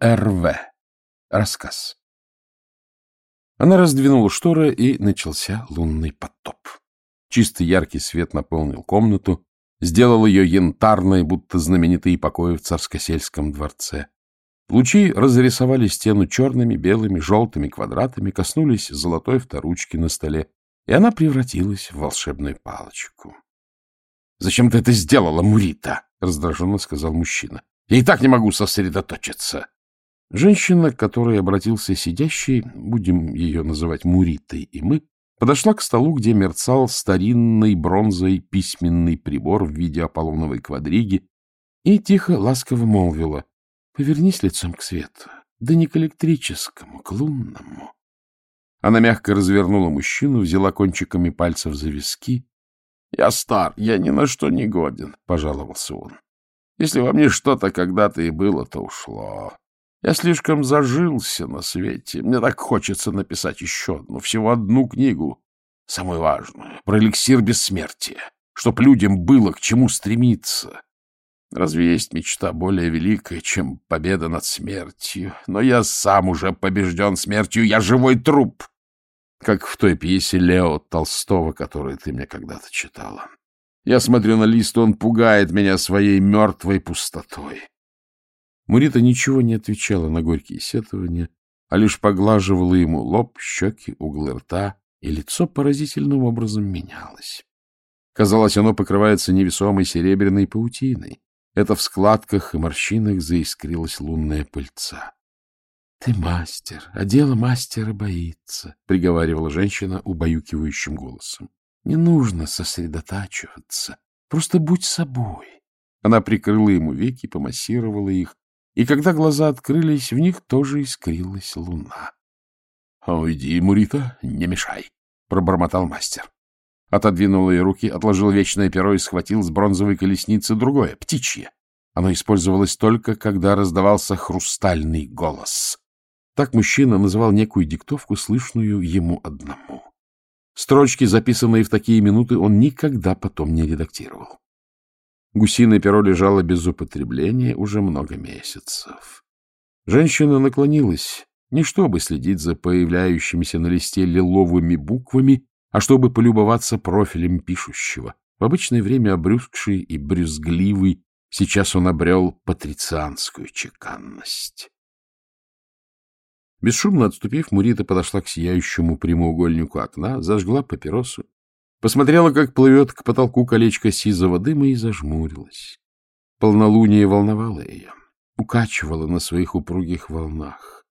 ЛРВ. Рассказ. Она раздвинула шторы, и начался лунный потоп. Чистый яркий свет наполнил комнату, сделал ее янтарной, будто знаменитые покои в царско-сельском дворце. Лучи разрисовали стену черными, белыми, желтыми квадратами, коснулись золотой вторучки на столе, и она превратилась в волшебную палочку. — Зачем ты это сделала, Мурита? — раздраженно сказал мужчина. — Я и так не могу сосредоточиться. Женщина, к которой обратился сидящий, будем ее называть Муритой, и мы, подошла к столу, где мерцал старинный бронзой письменный прибор в виде аполлоновой квадриги, и тихо, ласково молвила. Повернись лицом к свету, да не к электрическому, к лунному. Она мягко развернула мужчину, взяла кончиками пальцев за виски. — Я стар, я ни на что не годен, — пожаловался он. — Если во мне что-то когда-то и было, то ушло. Я слишком зажился на свете. Мне так хочется написать еще одну, всего одну книгу, самую важную, про эликсир бессмертия, чтоб людям было к чему стремиться. Разве есть мечта более великая, чем победа над смертью? Но я сам уже побежден смертью, я живой труп, как в той пьесе Лео Толстого, которую ты мне когда-то читала. Я смотрю на лист, он пугает меня своей мертвой пустотой. Мурита ничего не отвечала на горькие сетования, а лишь поглаживала ему лоб, щеки, углы рта, и лицо поразительным образом менялось. Казалось, оно покрывается невесомой серебряной паутиной, это в складках и морщинах заискрилась лунная пыльца. — Ты мастер, а дело мастера боится, — приговаривала женщина убаюкивающим голосом. — Не нужно сосредотачиваться, просто будь собой. Она прикрыла ему веки, помассировала их, и когда глаза открылись, в них тоже искрилась луна. — Уйди, Мурита, не мешай, — пробормотал мастер отодвинул ее руки, отложил вечное перо и схватил с бронзовой колесницы другое, птичье. Оно использовалось только, когда раздавался хрустальный голос. Так мужчина называл некую диктовку, слышную ему одному. Строчки, записанные в такие минуты, он никогда потом не редактировал. Гусиное перо лежало без употребления уже много месяцев. Женщина наклонилась, не чтобы следить за появляющимися на листе лиловыми буквами, а чтобы полюбоваться профилем пишущего. В обычное время обрюзгший и брюзгливый, сейчас он обрел патрицианскую чеканность. Бесшумно отступив, Мурита подошла к сияющему прямоугольнику окна, зажгла папиросу, посмотрела, как плывет к потолку колечко сизого дыма и зажмурилась. Полнолуние волновало ее, укачивало на своих упругих волнах.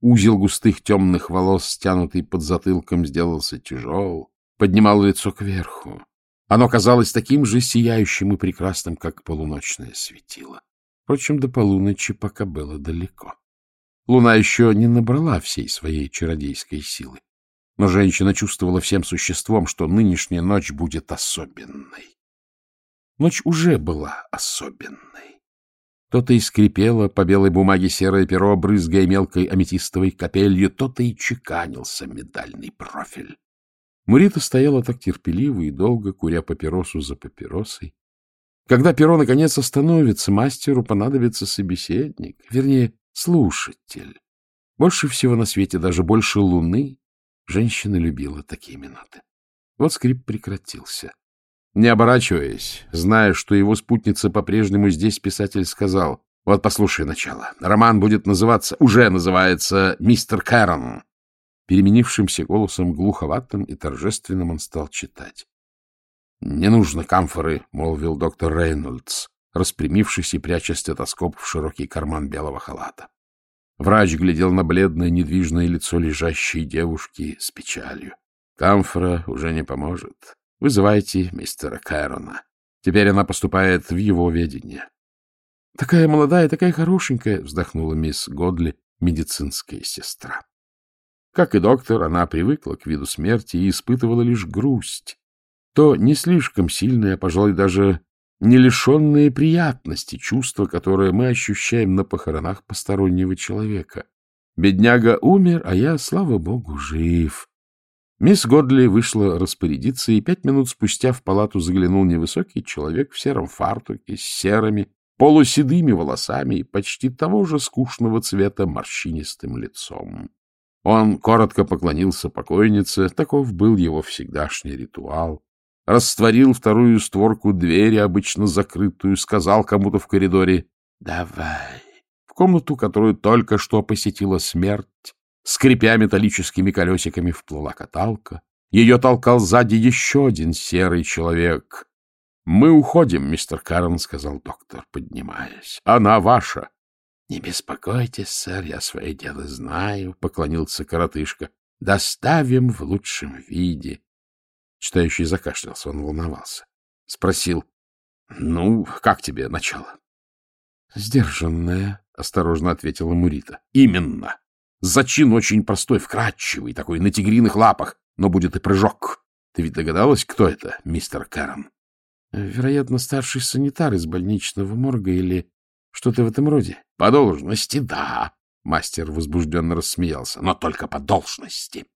Узел густых темных волос, стянутый под затылком, сделался тяжел, поднимал лицо кверху. Оно казалось таким же сияющим и прекрасным, как полуночное светило. Впрочем, до полуночи пока было далеко. Луна еще не набрала всей своей чародейской силы, но женщина чувствовала всем существом, что нынешняя ночь будет особенной. Ночь уже была особенной. То-то и скрипело по белой бумаге серое перо, брызгая мелкой аметистовой капелью, то-то и чеканился медальный профиль. Мурита стояла так терпеливо и долго, куря папиросу за папиросой. Когда перо наконец остановится, мастеру понадобится собеседник, вернее, слушатель. Больше всего на свете, даже больше луны, женщина любила такие минуты. Вот скрип прекратился. Не оборачиваясь, зная, что его спутница по-прежнему здесь, писатель сказал, «Вот послушай начало. Роман будет называться, уже называется «Мистер Кэрон». Переменившимся голосом, глуховатым и торжественным он стал читать. «Не нужно камфоры», — молвил доктор Рейнольдс, распрямившись и пряча стетоскоп в широкий карман белого халата. Врач глядел на бледное недвижное лицо лежащей девушки с печалью. «Камфора уже не поможет. Вызывайте мистера Кэрона. Теперь она поступает в его ведение. — Такая молодая, такая хорошенькая, — вздохнула мисс Годли, медицинская сестра. Как и доктор, она привыкла к виду смерти и испытывала лишь грусть. То не слишком сильное, пожалуй, даже не лишенные приятности чувства, которое мы ощущаем на похоронах постороннего человека. Бедняга умер, а я, слава богу, жив. Мисс Годли вышла распорядиться, и пять минут спустя в палату заглянул невысокий человек в сером фартуке с серыми, полуседыми волосами и почти того же скучного цвета морщинистым лицом. Он коротко поклонился покойнице, таков был его всегдашний ритуал, растворил вторую створку двери, обычно закрытую, сказал кому-то в коридоре «Давай». В комнату, которую только что посетила смерть, скрипя металлическими колесиками, вплыла каталка. Ее толкал сзади еще один серый человек. — Мы уходим, мистер Карн, — сказал доктор, поднимаясь. — Она ваша. — Не беспокойтесь, сэр, я свое дело знаю, — поклонился коротышка. — Доставим в лучшем виде. Читающий закашлялся, он волновался. Спросил. — Ну, как тебе начало? — Сдержанное, — осторожно ответила Мурита. — Именно. Зачин очень простой, вкрадчивый, такой на тигриных лапах, но будет и прыжок. Ты ведь догадалась, кто это, мистер Кэрон? — Вероятно, старший санитар из больничного морга или что-то в этом роде. — По должности, да. Мастер возбужденно рассмеялся. — Но только по должности.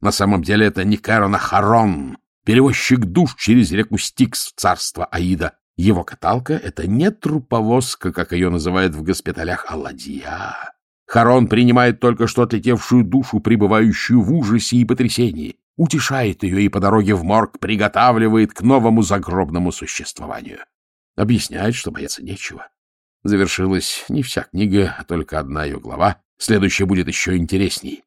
На самом деле это не Кэрон, а Харон, перевозчик душ через реку Стикс в царство Аида. Его каталка — это не труповозка, как ее называют в госпиталях, а ладья. Харон принимает только что отлетевшую душу, пребывающую в ужасе и потрясении утешает ее и по дороге в морг приготавливает к новому загробному существованию. Объясняет, что бояться нечего. Завершилась не вся книга, а только одна ее глава. Следующая будет еще интересней.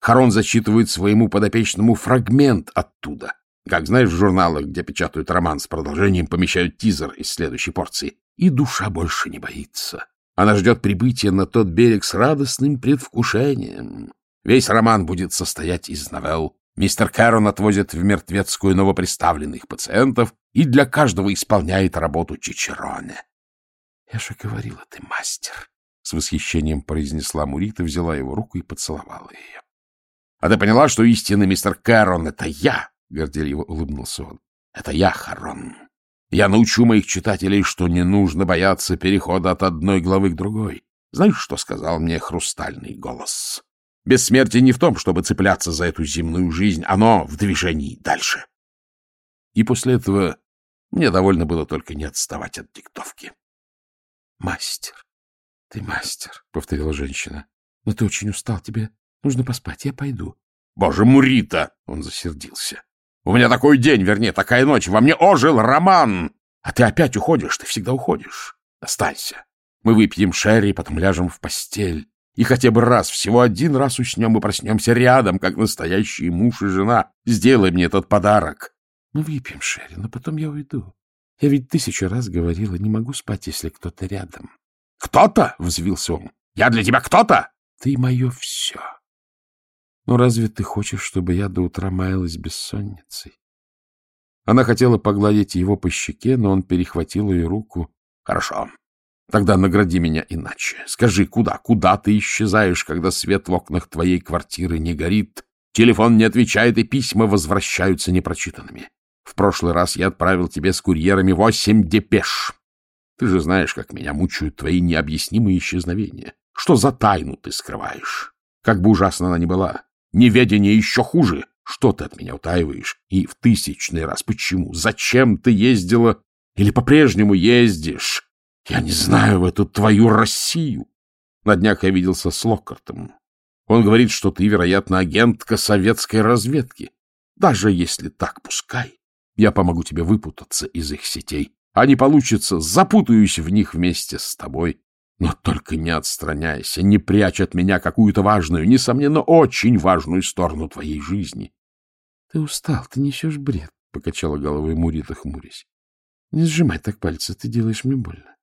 Харон зачитывает своему подопечному фрагмент оттуда. Как знаешь, в журналах, где печатают роман с продолжением, помещают тизер из следующей порции. И душа больше не боится. Она ждет прибытия на тот берег с радостным предвкушением. Весь роман будет состоять из новелл, Мистер Кэрон отвозит в мертвецкую новоприставленных пациентов и для каждого исполняет работу Чичероне. — Я же говорила, ты мастер, — с восхищением произнесла Мурита, взяла его руку и поцеловала ее. — А ты поняла, что истинный мистер Кэрон — это я? — горделиво улыбнулся он. — Это я, Харон. Я научу моих читателей, что не нужно бояться перехода от одной главы к другой. Знаешь, что сказал мне хрустальный голос? Бессмертие не в том, чтобы цепляться за эту земную жизнь, оно в движении дальше. И после этого мне довольно было только не отставать от диктовки. — Мастер, ты мастер, — повторила женщина. — Но ты очень устал, тебе нужно поспать, я пойду. — Боже, Мурита! — он засердился. — У меня такой день, вернее, такая ночь, во мне ожил роман! А ты опять уходишь, ты всегда уходишь. Останься. Мы выпьем шерри, потом ляжем в постель. И хотя бы раз, всего один раз уснем и проснемся рядом, как настоящие муж и жена. Сделай мне этот подарок. Ну, выпьем, Шерри, но потом я уйду. Я ведь тысячу раз говорила, не могу спать, если кто-то рядом. Кто-то? — взвился он. Я для тебя кто-то? Ты мое все. Ну, разве ты хочешь, чтобы я до утра маялась бессонницей? Она хотела погладить его по щеке, но он перехватил ее руку. — Хорошо, Тогда награди меня иначе. Скажи, куда, куда ты исчезаешь, когда свет в окнах твоей квартиры не горит, телефон не отвечает и письма возвращаются непрочитанными. В прошлый раз я отправил тебе с курьерами восемь депеш. Ты же знаешь, как меня мучают твои необъяснимые исчезновения. Что за тайну ты скрываешь? Как бы ужасно она ни была, неведение еще хуже. Что ты от меня утаиваешь? И в тысячный раз почему? Зачем ты ездила или по-прежнему ездишь? Я не знаю в эту твою Россию. На днях я виделся с Локкартом. Он говорит, что ты, вероятно, агентка советской разведки. Даже если так, пускай. Я помогу тебе выпутаться из их сетей. А не получится, запутаюсь в них вместе с тобой. Но только не отстраняйся, не прячь от меня какую-то важную, несомненно, очень важную сторону твоей жизни. — Ты устал, ты несешь бред, — покачала головой Мурита, хмурясь. — Не сжимай так пальцы, ты делаешь мне больно.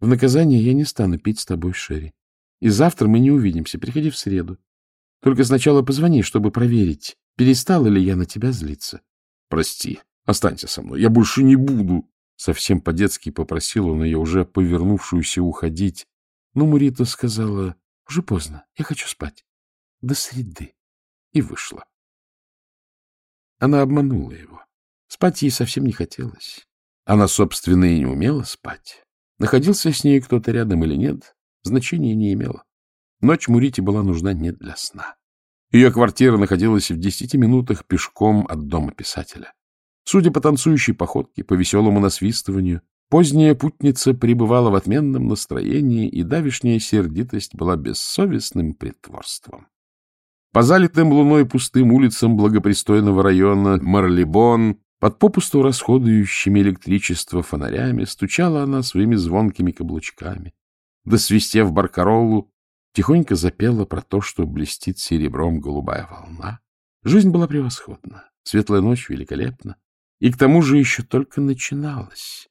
В наказание я не стану пить с тобой, Шерри. И завтра мы не увидимся. Приходи в среду. Только сначала позвони, чтобы проверить, перестала ли я на тебя злиться. Прости, останься со мной. Я больше не буду. Совсем по-детски попросил он ее, уже повернувшуюся уходить. Но Мурита сказала, уже поздно, я хочу спать. До среды. И вышла. Она обманула его. Спать ей совсем не хотелось. Она, собственно, и не умела спать. Находился с ней кто-то рядом или нет, значения не имело. Ночь Мурите была нужна не для сна. Ее квартира находилась в десяти минутах пешком от дома писателя. Судя по танцующей походке, по веселому насвистыванию, Поздняя путница пребывала в отменном настроении, и давишняя сердитость была бессовестным притворством. По залитым луной пустым улицам благопристойного района Марлибон, под попусту расходующими электричество фонарями, стучала она своими звонкими каблучками. Досвистев баркаролу, тихонько запела про то, что блестит серебром голубая волна. Жизнь была превосходна, светлая ночь великолепна, и к тому же еще только начиналась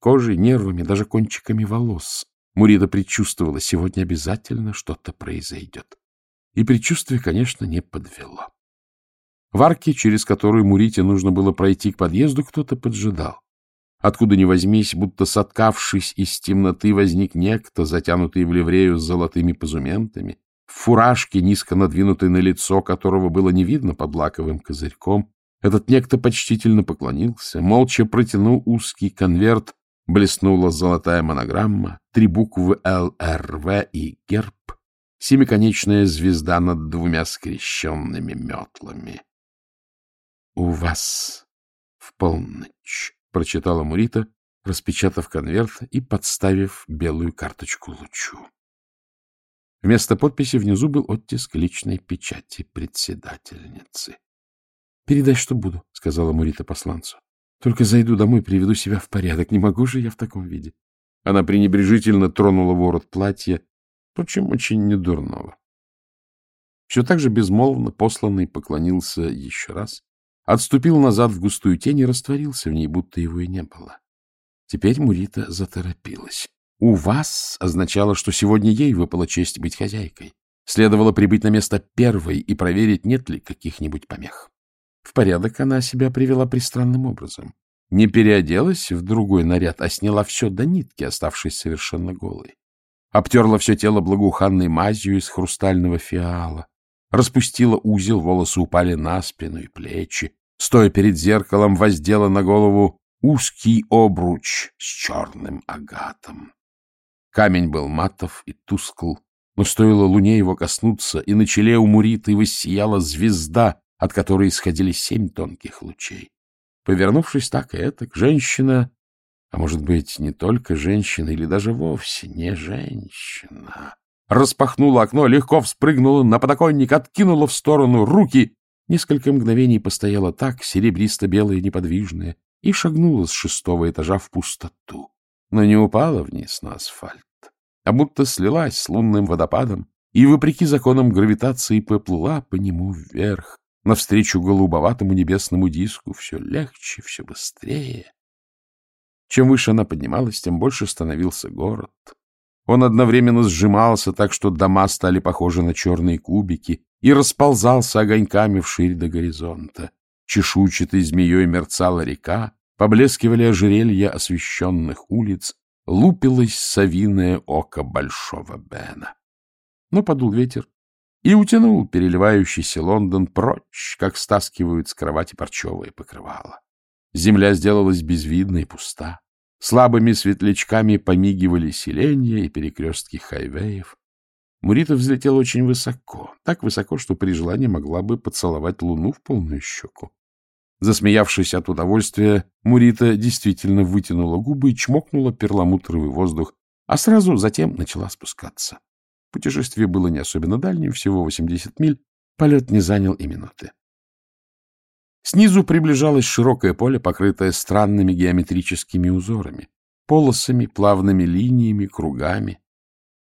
кожей, нервами, даже кончиками волос. Мурида предчувствовала, сегодня обязательно что-то произойдет. И предчувствие, конечно, не подвело. В арке, через которую Мурите нужно было пройти к подъезду, кто-то поджидал. Откуда ни возьмись, будто соткавшись из темноты, возник некто, затянутый в ливрею с золотыми позументами, в фуражке, низко надвинутой на лицо, которого было не видно под лаковым козырьком. Этот некто почтительно поклонился, молча протянул узкий конверт, Блеснула золотая монограмма, три буквы ЛРВ и герб, семиконечная звезда над двумя скрещенными метлами. — У вас в полночь, — прочитала Мурита, распечатав конверт и подставив белую карточку лучу. Вместо подписи внизу был оттиск личной печати председательницы. — Передай, что буду, — сказала Мурита посланцу. Только зайду домой, приведу себя в порядок. Не могу же я в таком виде. Она пренебрежительно тронула ворот платья, впрочем, очень недурного. Все так же безмолвно посланный поклонился еще раз, отступил назад в густую тень и растворился в ней, будто его и не было. Теперь Мурита заторопилась. «У вас» означало, что сегодня ей выпала честь быть хозяйкой. Следовало прибыть на место первой и проверить, нет ли каких-нибудь помех. В порядок она себя привела пристранным образом. Не переоделась в другой наряд, а сняла все до нитки, оставшись совершенно голой. Обтерла все тело благоуханной мазью из хрустального фиала. Распустила узел, волосы упали на спину и плечи. Стоя перед зеркалом, воздела на голову узкий обруч с черным агатом. Камень был матов и тускл, но стоило луне его коснуться, и на челе у Муриты воссияла звезда, от которой исходили семь тонких лучей. Повернувшись так и этак, женщина, а может быть, не только женщина, или даже вовсе не женщина, распахнула окно, легко вспрыгнула на подоконник, откинула в сторону руки, несколько мгновений постояла так, серебристо-белая неподвижная, и шагнула с шестого этажа в пустоту, но не упала вниз на асфальт, а будто слилась с лунным водопадом и, вопреки законам гравитации, поплыла по нему вверх, навстречу голубоватому небесному диску все легче, все быстрее. Чем выше она поднималась, тем больше становился город. Он одновременно сжимался так, что дома стали похожи на черные кубики, и расползался огоньками вширь до горизонта. Чешуйчатой змеей мерцала река, поблескивали ожерелья освещенных улиц, лупилось совиное око Большого Бена. Но подул ветер, и утянул переливающийся Лондон прочь, как стаскивают с кровати парчевое покрывало. Земля сделалась безвидна и пуста. Слабыми светлячками помигивали селения и перекрестки хайвеев. Мурита взлетела очень высоко, так высоко, что при желании могла бы поцеловать луну в полную щеку. Засмеявшись от удовольствия, Мурита действительно вытянула губы и чмокнула перламутровый воздух, а сразу затем начала спускаться. Путешествие было не особенно дальним, всего 80 миль, полет не занял и минуты. Снизу приближалось широкое поле, покрытое странными геометрическими узорами, полосами, плавными линиями, кругами.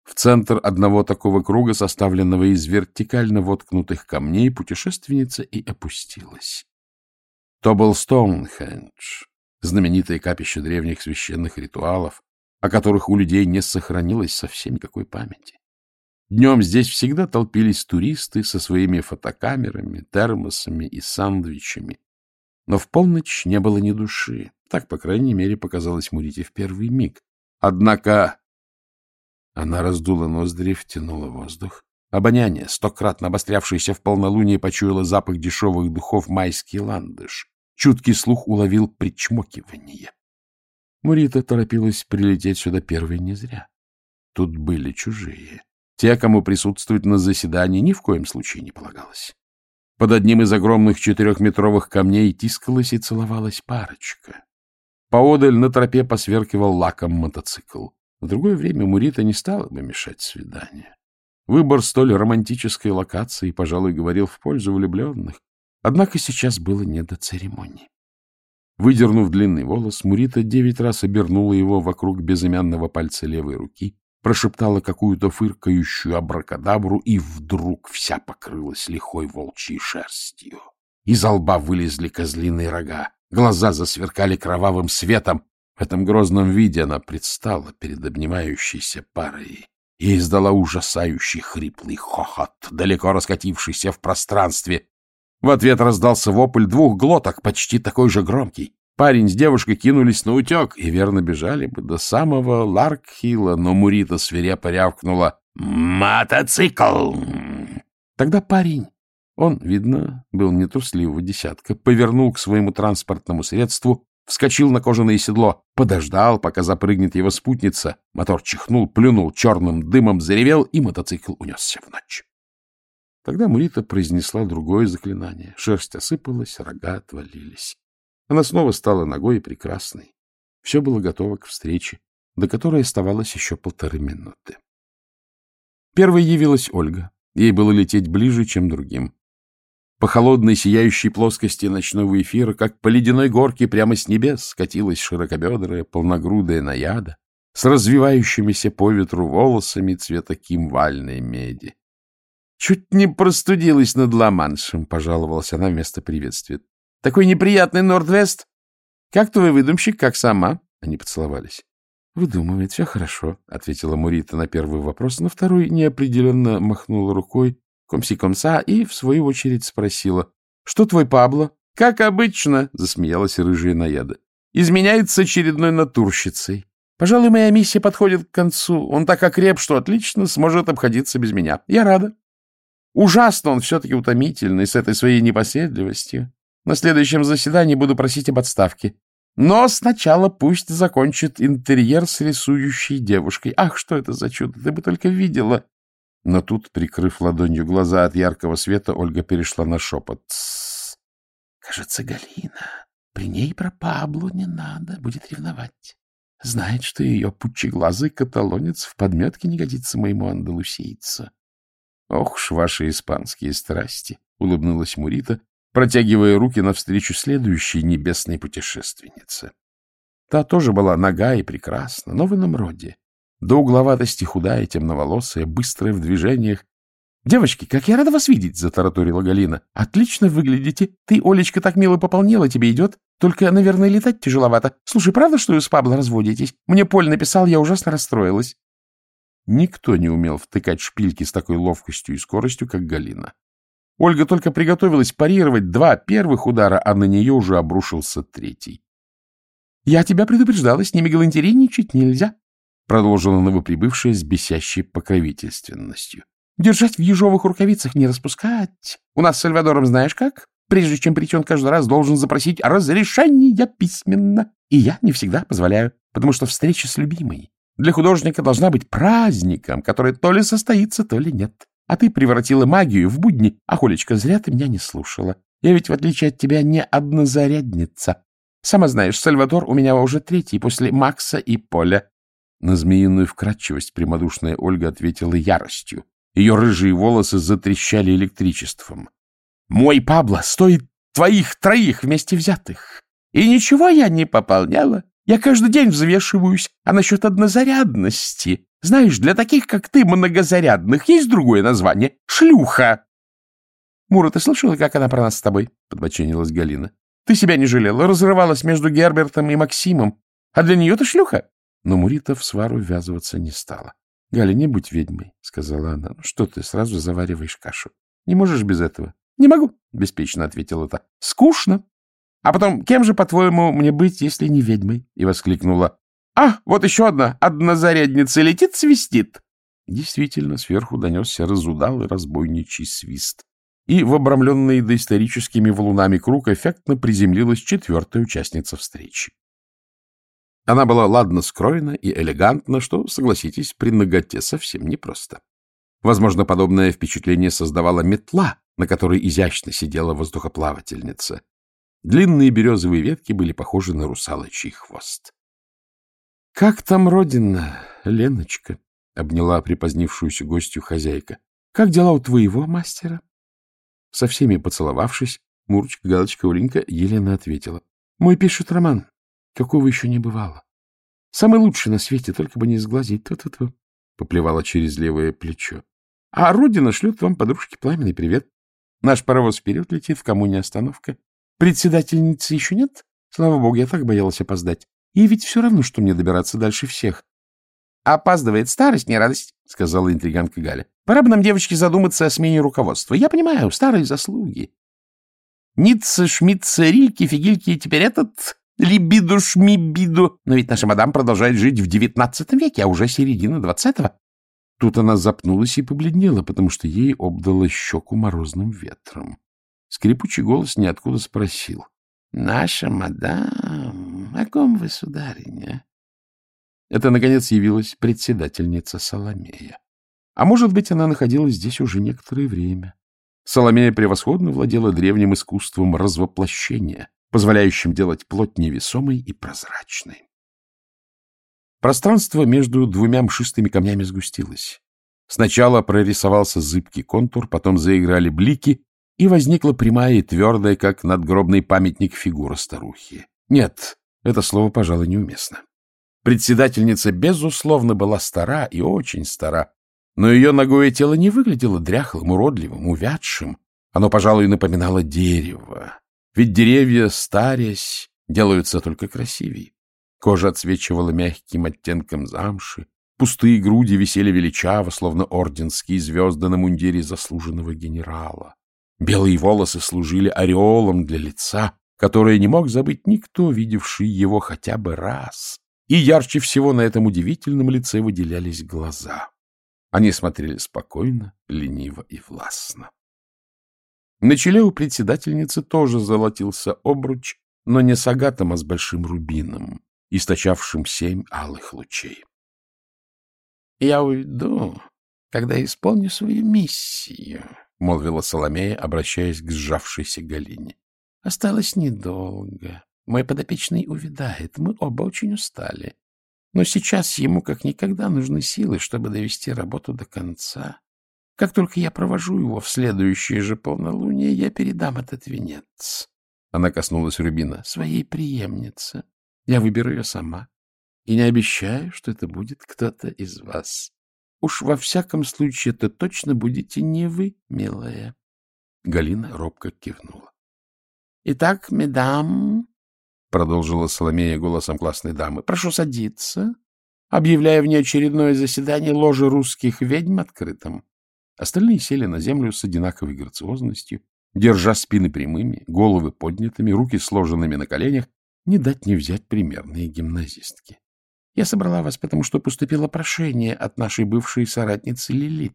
В центр одного такого круга, составленного из вертикально воткнутых камней, путешественница и опустилась. То был Стоунхендж, знаменитое капище древних священных ритуалов, о которых у людей не сохранилось совсем никакой памяти. Днем здесь всегда толпились туристы со своими фотокамерами, термосами и сандвичами. Но в полночь не было ни души. Так, по крайней мере, показалось Мурите в первый миг. Однако она раздула ноздри, втянула воздух. Обоняние, стократно обострявшееся в полнолуние, почуяло запах дешевых духов майский ландыш. Чуткий слух уловил причмокивание. Мурита торопилась прилететь сюда первой не зря. Тут были чужие. Те, кому присутствовать на заседании, ни в коем случае не полагалось. Под одним из огромных четырехметровых камней тискалась и целовалась парочка. Поодаль на тропе посверкивал лаком мотоцикл. В другое время Мурита не стала бы мешать свиданию. Выбор столь романтической локации, пожалуй, говорил в пользу влюбленных. Однако сейчас было не до церемонии. Выдернув длинный волос, Мурита девять раз обернула его вокруг безымянного пальца левой руки, прошептала какую-то фыркающую абракадабру и вдруг вся покрылась лихой волчьей шерстью. Из лба вылезли козлиные рога, глаза засверкали кровавым светом. В этом грозном виде она предстала перед обнимающейся парой и издала ужасающий хриплый хохот, далеко раскатившийся в пространстве. В ответ раздался вопль двух глоток, почти такой же громкий. Парень с девушкой кинулись на утек и верно бежали бы до самого Ларкхилла, но Мурита свирепо рявкнула «Мотоцикл!». Тогда парень, он, видно, был нетрусливого десятка, повернул к своему транспортному средству, вскочил на кожаное седло, подождал, пока запрыгнет его спутница, мотор чихнул, плюнул черным дымом, заревел, и мотоцикл унесся в ночь. Тогда Мурита произнесла другое заклинание. Шерсть осыпалась, рога отвалились. Она снова стала ногой и прекрасной. Все было готово к встрече, до которой оставалось еще полторы минуты. Первой явилась Ольга. Ей было лететь ближе, чем другим. По холодной сияющей плоскости ночного эфира, как по ледяной горке прямо с небес, скатилась широкобедрая, полногрудая наяда с развивающимися по ветру волосами цвета кимвальной меди. — Чуть не простудилась над Ла-Маншем, — пожаловалась она вместо приветствия. Такой неприятный Нордвест. Как твой выдумщик, как сама? Они поцеловались. Выдумывает, все хорошо, — ответила Мурита на первый вопрос. На второй неопределенно махнула рукой комси-комса и, в свою очередь, спросила. — Что твой Пабло? — Как обычно, — засмеялась рыжая наяда. — Изменяет с очередной натурщицей. Пожалуй, моя миссия подходит к концу. Он так окреп, что отлично сможет обходиться без меня. Я рада. Ужасно он все-таки утомительный с этой своей непоседливостью. На следующем заседании буду просить об отставке. Но сначала пусть закончит интерьер с рисующей девушкой. Ах, что это за чудо! Ты бы только видела! Но тут, прикрыв ладонью глаза от яркого света, Ольга перешла на шепот. Кажется, Галина. При ней про Паблу не надо, будет ревновать. Знает, что ее пучеглазый каталонец в подметке не годится моему андалусийцу. — Ох уж ваши испанские страсти! — улыбнулась Мурита, протягивая руки навстречу следующей небесной путешественнице. Та тоже была нога и прекрасна, но в ином роде. До угловатости худая, темноволосая, быстрая в движениях. — Девочки, как я рада вас видеть! — затараторила Галина. — Отлично выглядите. Ты, Олечка, так мило пополнела, тебе идет. Только, наверное, летать тяжеловато. Слушай, правда, что вы с Пабло разводитесь? Мне Поль написал, я ужасно расстроилась. Никто не умел втыкать шпильки с такой ловкостью и скоростью, как Галина. Ольга только приготовилась парировать два первых удара, а на нее уже обрушился третий. — Я тебя предупреждала, с ними галантерейничать нельзя, — продолжила новоприбывшая с бесящей покровительственностью. — Держать в ежовых рукавицах, не распускать. У нас с Сальвадором знаешь как? Прежде чем прийти, он каждый раз должен запросить разрешение письменно. И я не всегда позволяю, потому что встреча с любимой для художника должна быть праздником, который то ли состоится, то ли нет. А ты превратила магию в будни. А, Холечка, зря ты меня не слушала. Я ведь, в отличие от тебя, не однозарядница. Сама знаешь, Сальвадор у меня уже третий после Макса и Поля. На змеиную вкрадчивость прямодушная Ольга ответила яростью. Ее рыжие волосы затрещали электричеством. «Мой Пабло стоит твоих троих вместе взятых. И ничего я не пополняла. Я каждый день взвешиваюсь. А насчет однозарядности знаешь, для таких, как ты, многозарядных, есть другое название — шлюха. — Мура, ты слышала, как она про нас с тобой? — подбоченилась Галина. — Ты себя не жалела, разрывалась между Гербертом и Максимом. А для нее ты шлюха. Но Мурита в свару ввязываться не стала. — Галя, не будь ведьмой, — сказала она. — Ну что ты, сразу завариваешь кашу. Не можешь без этого? — Не могу, — беспечно ответила та. — Скучно. А потом, кем же, по-твоему, мне быть, если не ведьмой? И воскликнула. А, вот еще одна, однозарядница летит, свистит. Действительно, сверху донесся разудалый разбойничий свист. И в обрамленный доисторическими валунами круг эффектно приземлилась четвертая участница встречи. Она была ладно скроена и элегантна, что, согласитесь, при ноготе совсем непросто. Возможно, подобное впечатление создавала метла, на которой изящно сидела воздухоплавательница. Длинные березовые ветки были похожи на русалочий хвост. — Как там родина, Леночка? — обняла припозднившуюся гостью хозяйка. — Как дела у твоего мастера? Со всеми поцеловавшись, Мурочка, Галочка, Оленька, Елена ответила. — Мой пишет роман. Какого еще не бывало. Самый лучший на свете, только бы не сглазить. Ту-ту-ту. Поплевала через левое плечо. А Родина шлет вам, подружке, пламенный привет. Наш паровоз вперед летит, в коммуне остановка. Председательницы еще нет? Слава богу, я так боялась опоздать. И ведь все равно, что мне добираться дальше всех. — Опаздывает старость, не радость, — сказала интриганка Галя. — Пора бы нам, девочки, задуматься о смене руководства. Я понимаю, старые заслуги. Ницца, Шмидца, Рильки, Фигильки, теперь этот либиду, шмибиду. Но ведь наша мадам продолжает жить в девятнадцатом веке, а уже середина двадцатого. Тут она запнулась и побледнела, потому что ей обдало щеку морозным ветром. Скрипучий голос ниоткуда спросил. — Наша мадам, о ком вы, сударыня? Это, наконец, явилась председательница Соломея. А может быть, она находилась здесь уже некоторое время. Соломея превосходно владела древним искусством развоплощения, позволяющим делать плоть невесомой и прозрачной. Пространство между двумя мшистыми камнями сгустилось. Сначала прорисовался зыбкий контур, потом заиграли блики, и возникла прямая и твердая, как надгробный памятник, фигура старухи. Нет, это слово, пожалуй, неуместно. Председательница, безусловно, была стара и очень стара, но ее ногое тело не выглядело дряхлым, уродливым, увядшим. Оно, пожалуй, напоминало дерево. Ведь деревья, старясь, делаются только красивее. Кожа отсвечивала мягким оттенком замши, пустые груди висели величаво, словно орденские звезды на мундире заслуженного генерала. Белые волосы служили ореолом для лица, которое не мог забыть никто, видевший его хотя бы раз. И ярче всего на этом удивительном лице выделялись глаза. Они смотрели спокойно, лениво и властно. На челе у председательницы тоже золотился обруч, но не с агатом, а с большим рубином, источавшим семь алых лучей. — Я уйду, когда исполню свою миссию, — молвила Соломея, обращаясь к сжавшейся Галине. — Осталось недолго. Мой подопечный увядает. Мы оба очень устали. Но сейчас ему как никогда нужны силы, чтобы довести работу до конца. Как только я провожу его в следующее же полнолуние, я передам этот венец. Она коснулась Рубина. Своей преемнице. Я выберу ее сама. И не обещаю, что это будет кто-то из вас. Уж во всяком случае это точно будете не вы, милая. Галина робко кивнула. — Итак, медам, — продолжила Соломея голосом классной дамы, — прошу садиться. Объявляю внеочередное заседание ложи русских ведьм открытым. Остальные сели на землю с одинаковой грациозностью, держа спины прямыми, головы поднятыми, руки сложенными на коленях, не дать не взять примерные гимназистки. Я собрала вас, потому что поступило прошение от нашей бывшей соратницы Лилит.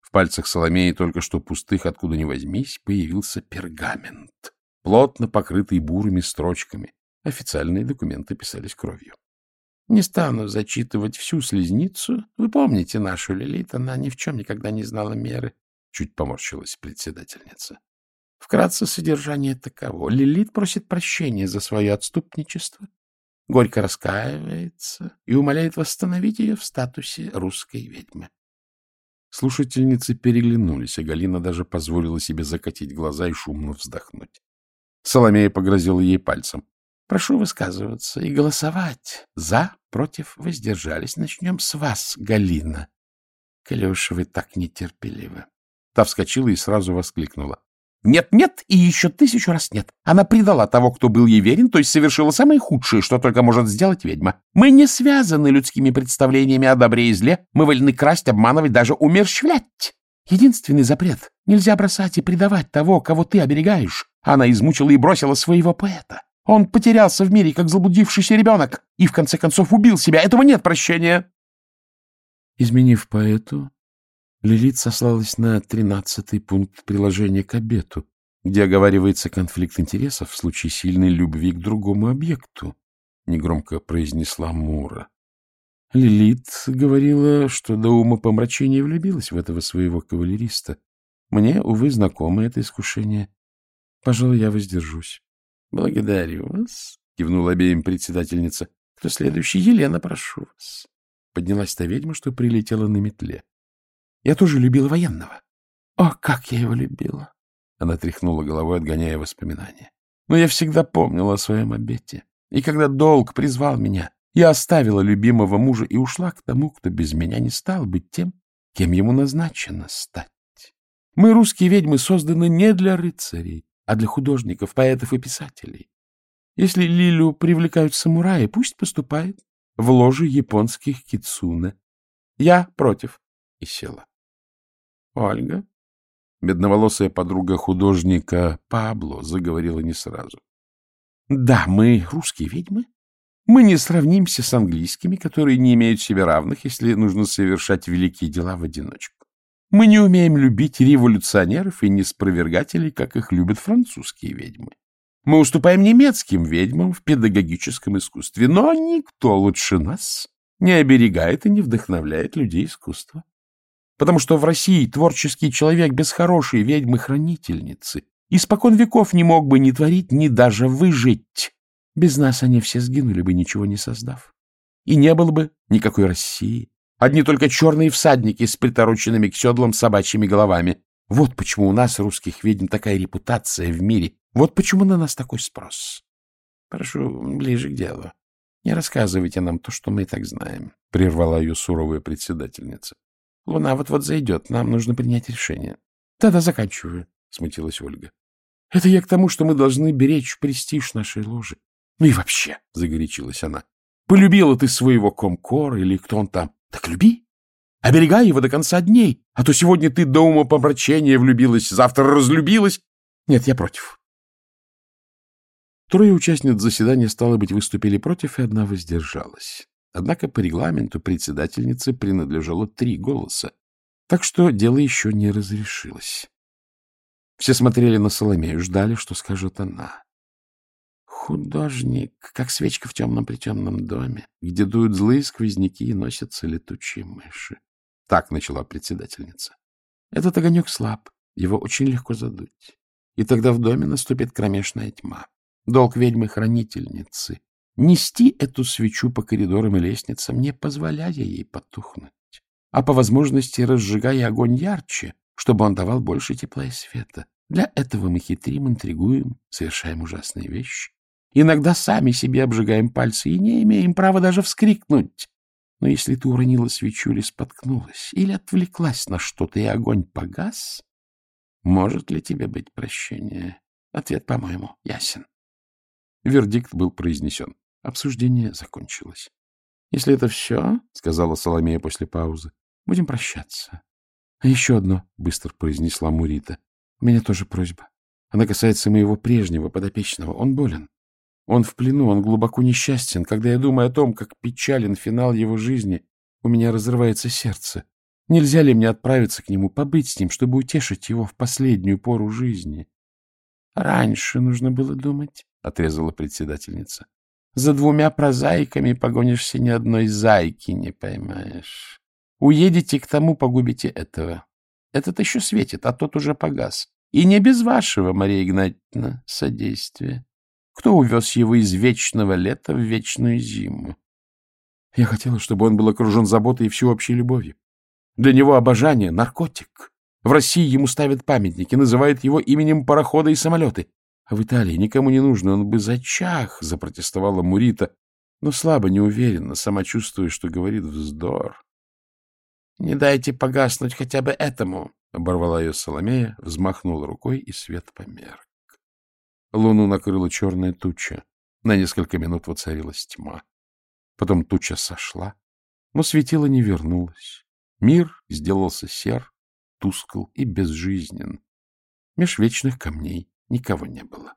В пальцах Соломеи только что пустых, откуда ни возьмись, появился пергамент, плотно покрытый бурыми строчками. Официальные документы писались кровью. Не стану зачитывать всю слезницу. Вы помните нашу Лилит, она ни в чем никогда не знала меры. Чуть поморщилась председательница. Вкратце содержание таково. Лилит просит прощения за свое отступничество горько раскаивается и умоляет восстановить ее в статусе русской ведьмы. Слушательницы переглянулись, а Галина даже позволила себе закатить глаза и шумно вздохнуть. Соломея погрозила ей пальцем. — Прошу высказываться и голосовать. За, против, воздержались. Начнем с вас, Галина. — Калеша, вы так нетерпеливы. Та вскочила и сразу воскликнула. Нет, нет и еще тысячу раз нет. Она предала того, кто был ей верен, то есть совершила самое худшее, что только может сделать ведьма. Мы не связаны людскими представлениями о добре и зле. Мы вольны красть, обманывать, даже умерщвлять. Единственный запрет — нельзя бросать и предавать того, кого ты оберегаешь. Она измучила и бросила своего поэта. Он потерялся в мире, как заблудившийся ребенок, и в конце концов убил себя. Этого нет прощения. Изменив поэту, Лилит сослалась на тринадцатый пункт приложения к обету, где оговаривается конфликт интересов в случае сильной любви к другому объекту, — негромко произнесла Мура. Лилит говорила, что до ума помрачения влюбилась в этого своего кавалериста. Мне, увы, знакомо это искушение. Пожалуй, я воздержусь. — Благодарю вас, — кивнула обеим председательница. — Кто следующий? Елена, прошу вас. Поднялась та ведьма, что прилетела на метле. — Я тоже любила военного. — О, как я его любила! Она тряхнула головой, отгоняя воспоминания. Но я всегда помнила о своем обете. И когда долг призвал меня, я оставила любимого мужа и ушла к тому, кто без меня не стал быть тем, кем ему назначено стать. Мы, русские ведьмы, созданы не для рыцарей, а для художников, поэтов и писателей. Если Лилю привлекают самураи, пусть поступает в ложе японских кицуне. Я против. И села. Ольга, бедноволосая подруга художника Пабло, заговорила не сразу. Да, мы русские ведьмы. Мы не сравнимся с английскими, которые не имеют себе равных, если нужно совершать великие дела в одиночку. Мы не умеем любить революционеров и неспровергателей, как их любят французские ведьмы. Мы уступаем немецким ведьмам в педагогическом искусстве, но никто лучше нас не оберегает и не вдохновляет людей искусства. Потому что в России творческий человек без хорошей ведьмы-хранительницы испокон веков не мог бы ни творить, ни даже выжить. Без нас они все сгинули бы, ничего не создав. И не было бы никакой России, Одни только черные всадники с притороченными к седлам собачьими головами. Вот почему у нас, русских ведьм, такая репутация в мире. Вот почему на нас такой спрос. Прошу, ближе к делу. Не рассказывайте нам то, что мы и так знаем, — прервала ее суровая председательница. Луна вот-вот зайдет, нам нужно принять решение. Да-да, заканчиваю, — смутилась Ольга. Это я к тому, что мы должны беречь престиж нашей ложи. Ну и вообще, — загорячилась она, — полюбила ты своего комкора или кто он там, так люби. Оберегай его до конца дней, а то сегодня ты до ума помрачения влюбилась, завтра разлюбилась. Нет, я против. Трое участниц заседания, стало быть, выступили против, и одна воздержалась. Однако по регламенту председательнице принадлежало три голоса, так что дело еще не разрешилось. Все смотрели на Соломею, ждали, что скажет она. Художник, как свечка в темном-притемном доме, где дуют злые сквозняки и носятся летучие мыши. Так начала председательница. Этот огонек слаб, его очень легко задуть. И тогда в доме наступит кромешная тьма. Долг ведьмы-хранительницы — нести эту свечу по коридорам и лестницам, не позволяя ей потухнуть, а по возможности разжигая огонь ярче, чтобы он давал больше тепла и света. Для этого мы хитрим, интригуем, совершаем ужасные вещи. Иногда сами себе обжигаем пальцы и не имеем права даже вскрикнуть. Но если ты уронила свечу или споткнулась, или отвлеклась на что-то, и огонь погас, может ли тебе быть прощение? Ответ, по-моему, ясен. Вердикт был произнесен. Обсуждение закончилось. — Если это все, — сказала Соломея после паузы, — будем прощаться. — А еще одно, — быстро произнесла Мурита. — У меня тоже просьба. Она касается моего прежнего подопечного. Он болен. Он в плену, он глубоко несчастен. Когда я думаю о том, как печален финал его жизни, у меня разрывается сердце. Нельзя ли мне отправиться к нему, побыть с ним, чтобы утешить его в последнюю пору жизни? — Раньше нужно было думать, — отрезала председательница. — За двумя прозаиками погонишься, ни одной зайки не поймаешь. Уедете к тому, погубите этого. Этот еще светит, а тот уже погас. И не без вашего, Мария Игнатьевна, содействия. Кто увез его из вечного лета в вечную зиму? Я хотела, чтобы он был окружен заботой и всеобщей любовью. Для него обожание — наркотик. В России ему ставят памятники, называют его именем парохода и самолеты. В Италии никому не нужно, он бы зачах, — запротестовала Мурита, но слабо, неуверенно, сама чувствуя, что говорит вздор. — Не дайте погаснуть хотя бы этому, — оборвала ее Соломея, взмахнула рукой, и свет померк. Луну накрыла черная туча. На несколько минут воцарилась тьма. Потом туча сошла, но светило не вернулось. Мир сделался сер, тускл и безжизнен. Меж вечных камней никого не было.